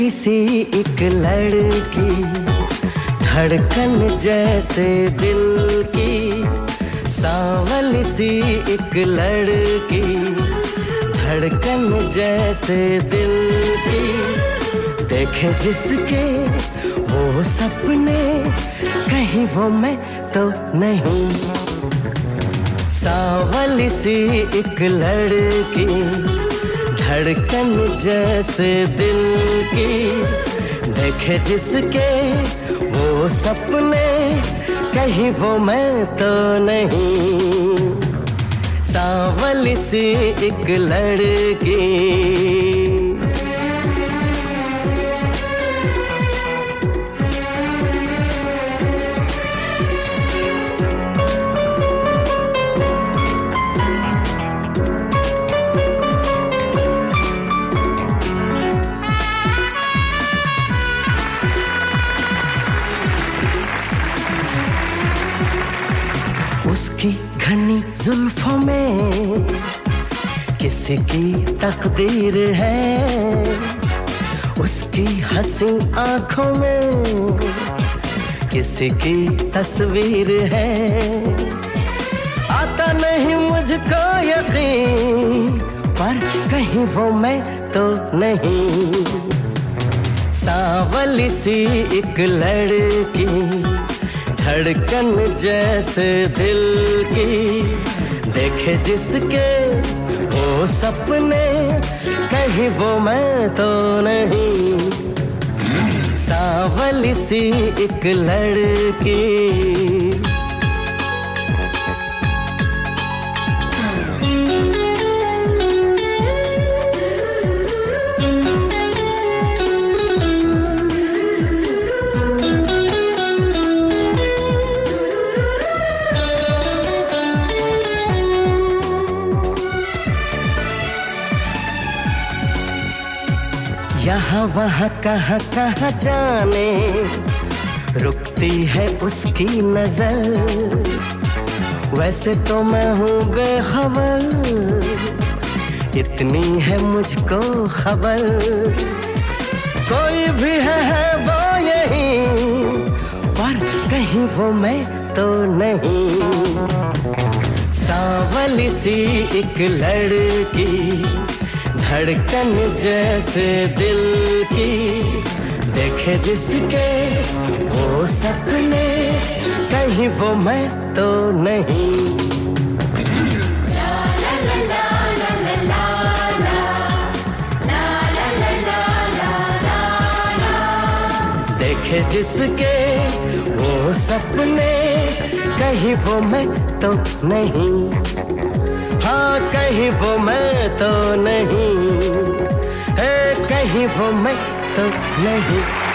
सांवली सी एक लड़की, धड़कन जैसे दिल की। सांवली सी एक लड़की, धड़कन जैसे दिल की। देखे जिसके वो सपने, कहीं वो मैं तो नहीं। सावली सी एक लड़की धड़कन जैसे दिल की। देखे जिसके वो सपने, कहीं वो मैं तो नहीं। सावल सी एक लड़की घनी जुल्फों में किसी की तकदीर है। उसकी हँसी आँखों में किसी की तस्वीर है। आता नहीं मुझको यकीन, पर कहीं वो मैं तो नहीं। सावली सी एक लड़की धड़कन जैसे दिल की। देखे जिसके वो सपने, कहीं वो मैं तो नहीं। सावली सी एक लड़की। यहाँ वहाँ कहाँ कहाँ जाने? रुकती है उसकी नज़र। वैसे तो मैं हूँ बेखबर। इतनी है मुझको खबर। कोई भी है, है वो यही। पर कहीं वो मैं तो नहीं। सावली सी एक लड़की धड़कन जैसे दिल की। देखे जिसके वो सपने, कहीं वो मैं तो नहीं। देखे जिसके वो सपने, कहीं वो मैं तो नहीं। हाँ कहीं वो मैं तो नहीं। है कहीं वो मैं तो नहीं।